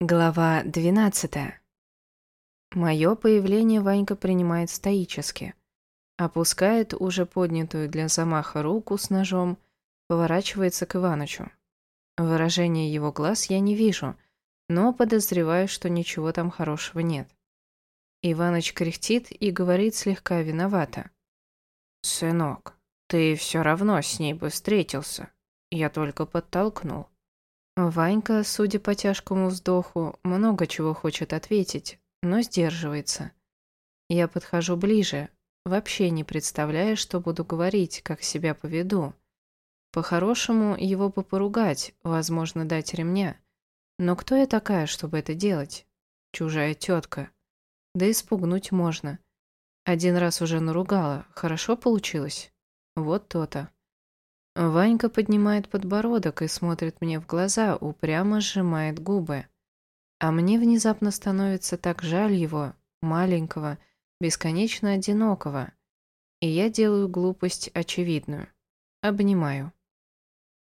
Глава 12. Мое появление Ванька принимает стоически. Опускает уже поднятую для замаха руку с ножом, поворачивается к Иванычу. Выражения его глаз я не вижу, но подозреваю, что ничего там хорошего нет. Иваныч кряхтит и говорит слегка виновато. «Сынок, ты все равно с ней бы встретился. Я только подтолкнул». Ванька, судя по тяжкому вздоху, много чего хочет ответить, но сдерживается. Я подхожу ближе, вообще не представляя, что буду говорить, как себя поведу. По-хорошему, его бы поругать, возможно, дать ремня. Но кто я такая, чтобы это делать? Чужая тетка. Да и спугнуть можно. Один раз уже наругала. Хорошо получилось? Вот то-то. Ванька поднимает подбородок и смотрит мне в глаза, упрямо сжимает губы. А мне внезапно становится так жаль его, маленького, бесконечно одинокого. И я делаю глупость очевидную. Обнимаю.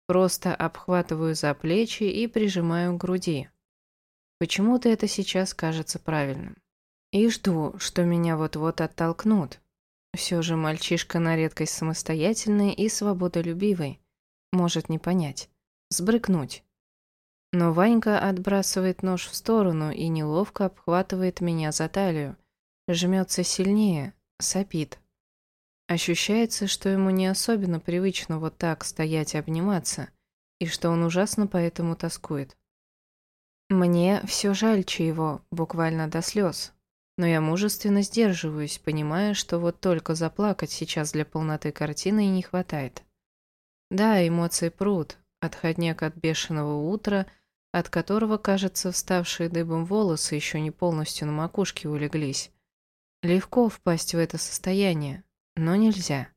Просто обхватываю за плечи и прижимаю к груди. Почему-то это сейчас кажется правильным. И жду, что меня вот-вот оттолкнут. Все же мальчишка на редкость самостоятельный и свободолюбивый. Может не понять. Сбрыкнуть. Но Ванька отбрасывает нож в сторону и неловко обхватывает меня за талию. Жмется сильнее, сопит. Ощущается, что ему не особенно привычно вот так стоять и обниматься, и что он ужасно поэтому тоскует. Мне все жальче его, буквально до слез, но я мужественно сдерживаюсь, понимая, что вот только заплакать сейчас для полноты картины и не хватает. Да, эмоции прут, отходняк от бешеного утра, от которого, кажется, вставшие дыбом волосы еще не полностью на макушке улеглись. Легко впасть в это состояние, но нельзя.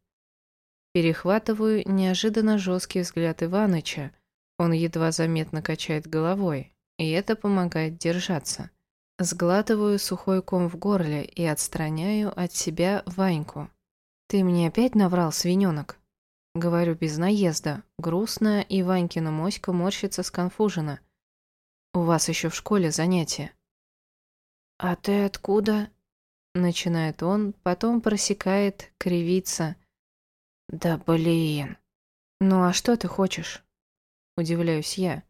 Перехватываю неожиданно жесткий взгляд Иваныча, он едва заметно качает головой, и это помогает держаться. Сглатываю сухой ком в горле и отстраняю от себя Ваньку. «Ты мне опять наврал, свиненок?» Говорю без наезда, грустно, и Ванькина моська морщится сконфуженно. «У вас еще в школе занятия». «А ты откуда?» Начинает он, потом просекает, кривится. «Да блин!» «Ну а что ты хочешь?» Удивляюсь я.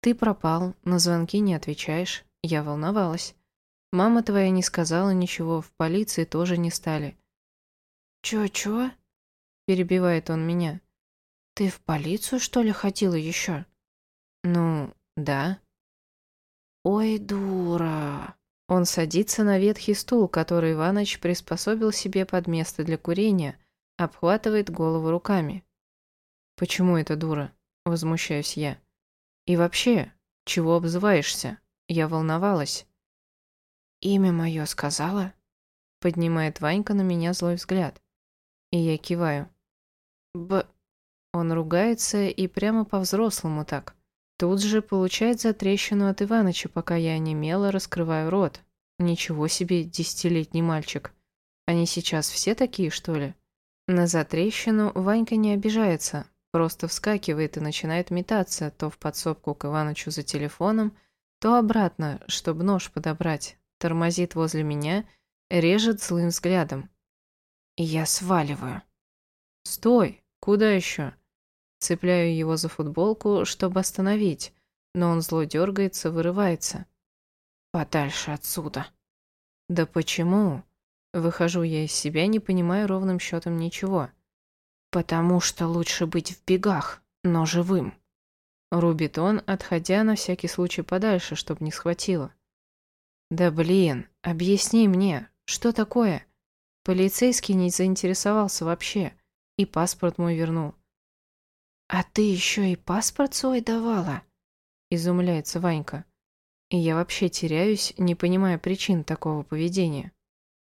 «Ты пропал, на звонки не отвечаешь. Я волновалась. Мама твоя не сказала ничего, в полиции тоже не стали. «Чё-чё?» – перебивает он меня. «Ты в полицию, что ли, ходила еще?» «Ну, да». «Ой, дура!» Он садится на ветхий стул, который Иваныч приспособил себе под место для курения, обхватывает голову руками. «Почему это дура?» – возмущаюсь я. «И вообще, чего обзываешься?» Я волновалась. «Имя мое сказала?» Поднимает Ванька на меня злой взгляд. И я киваю. «Б...» Он ругается и прямо по-взрослому так. Тут же получает затрещину от Иваныча, пока я немело раскрываю рот. Ничего себе, десятилетний мальчик. Они сейчас все такие, что ли? На затрещину Ванька не обижается, просто вскакивает и начинает метаться то в подсобку к Иванычу за телефоном, то обратно, чтобы нож подобрать, тормозит возле меня, режет злым взглядом. И я сваливаю. «Стой! Куда еще?» Цепляю его за футболку, чтобы остановить, но он зло дергается, вырывается. «Подальше отсюда!» «Да почему?» Выхожу я из себя, не понимая ровным счетом ничего. «Потому что лучше быть в бегах, но живым». Рубит он, отходя на всякий случай подальше, чтобы не схватило. «Да блин, объясни мне, что такое?» Полицейский не заинтересовался вообще, и паспорт мой вернул. «А ты еще и паспорт свой давала?» Изумляется Ванька. И я вообще теряюсь, не понимая причин такого поведения.